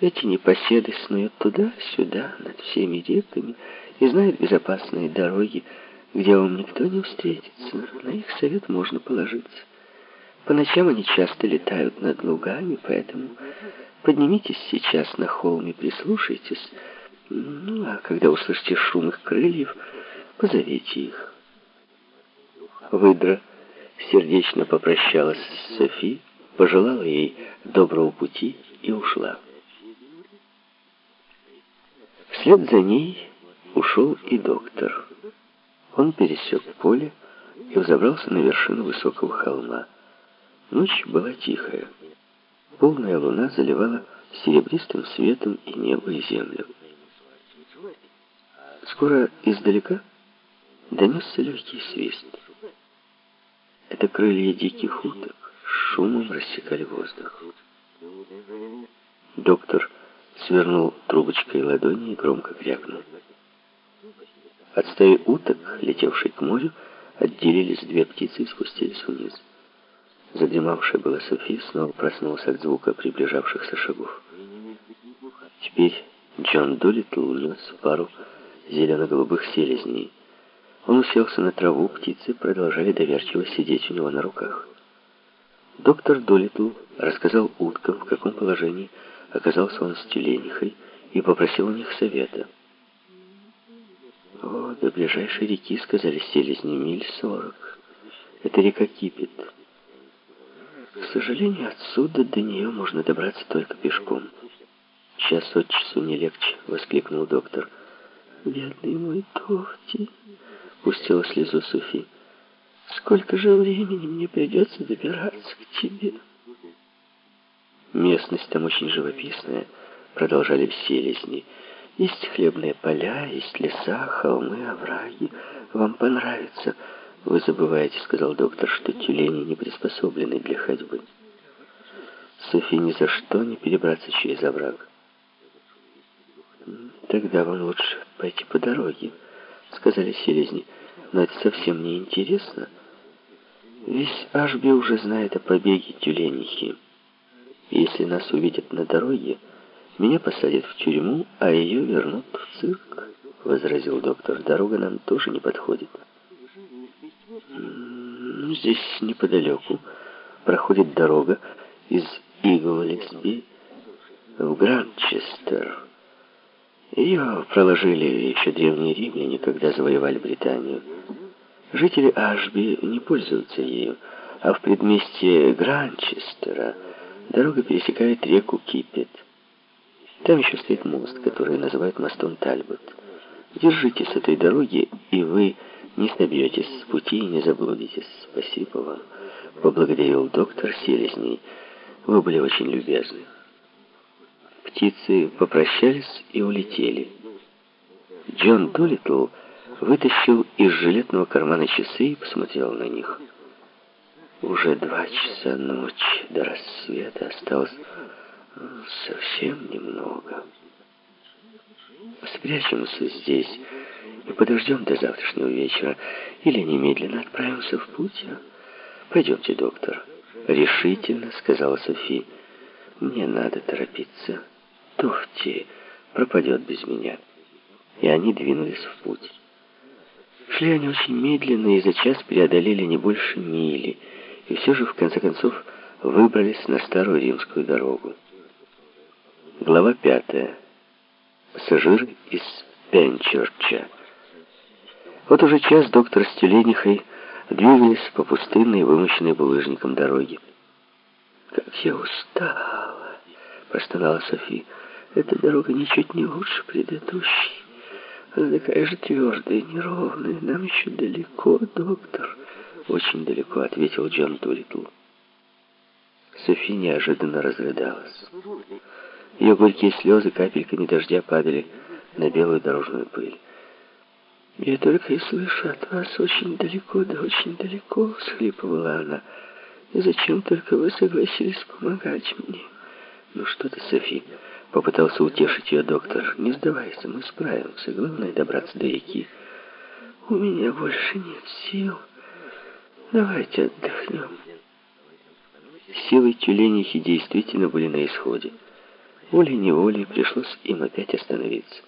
Эти непоседы снуют туда-сюда, над всеми реками, и знают безопасные дороги, где вам никто не встретится. На их совет можно положиться. По ночам они часто летают над лугами, поэтому поднимитесь сейчас на холм и прислушайтесь. Ну, а когда услышите шум их крыльев, позовите их. Выдра сердечно попрощалась с Софи, пожелала ей доброго пути и ушла. Вслед за ней ушел и доктор. Он пересек поле и взобрался на вершину высокого холма. Ночь была тихая. Полная луна заливала серебристым светом и небо, и землю. Скоро издалека донесся легкий свист. Это крылья диких уток шумом рассекали воздух. Доктор свернул трубочкой ладони и громко крякнул. От стаи уток, летевшей к морю, отделились две птицы и спустились вниз. Задремавшая была София снова проснулась от звука приближавшихся шагов. Теперь Джон Долитл нес пару зелено-голубых селезней. Он уселся на траву, птицы продолжали доверчиво сидеть у него на руках. Доктор Долитл рассказал уткам, в каком положении оказался он с тюленихой, и попросил у них совета. О, до ближайшей реки, сказали селезни, миль сорок. Эта река кипит. К сожалению, отсюда до нее можно добраться только пешком. Час от часу не легче, воскликнул доктор. Бедный мой Тофти, пустила слезу Софи. Сколько же времени мне придется добираться к тебе? Местность там очень живописная, продолжали селезни. Есть хлебные поля, есть леса, холмы, овраги. Вам понравится. Вы забываете, сказал доктор, что тюлени не приспособлены для ходьбы. Софи ни за что не перебраться через овраг. Тогда вам лучше пойти по дороге, сказали селезни. Но это совсем не интересно. Весь Ашби уже знает о побеге тюленихи. Если нас увидят на дороге, меня посадят в тюрьму, а ее вернут в цирк, возразил доктор. Дорога нам тоже не подходит. Здесь неподалеку проходит дорога из Иглесби в Гранчестер. Ее проложили еще древние римляне, когда завоевали Британию. Жители Ашби не пользуются ею, а в предместье Гранчестера Дорога пересекает реку Кипет. Там еще стоит мост, который называют мостом Тальбот. Держитесь этой дороги, и вы не собьетесь с пути и не заблудитесь. Спасибо вам. Поблагодарил доктор Селезней. Вы были очень любезны. Птицы попрощались и улетели. Джон Долитл вытащил из жилетного кармана часы и посмотрел на них. Уже два часа ночи до рассвета осталось совсем немного. Спрячемся здесь и подождем до завтрашнего вечера, или немедленно отправимся в путь. Пойдемте, доктор. Решительно, сказала Софи. Мне надо торопиться. Тофти пропадет без меня. И они двинулись в путь. Шли они очень медленно и за час преодолели не больше мили — и все же, в конце концов, выбрались на старую римскую дорогу. Глава пятая. Пассажиры из Пенчерча. Вот уже час доктор с тюленихой двигались по пустынной, вымощенной булыжником дороге. «Как я устала!» — простонала Софи. «Эта дорога ничуть не лучше предыдущей. Она такая же твердая, неровная. Нам еще далеко, доктор». «Очень далеко», — ответил Джон Дулитл. Софи неожиданно разрыдалась. Ее горькие слезы капельками дождя падали на белую дорожную пыль. «Я только и слышу от вас очень далеко, да очень далеко», — схлипывала она. «И зачем только вы согласились помогать мне?» «Ну что ты, Софи?» — попытался утешить ее доктор. «Не сдавайся, мы справимся. Главное — добраться до реки». «У меня больше нет сил». Давайте отдохнем. Силы тюленихи действительно были на исходе. Волей-неволей пришлось им опять остановиться.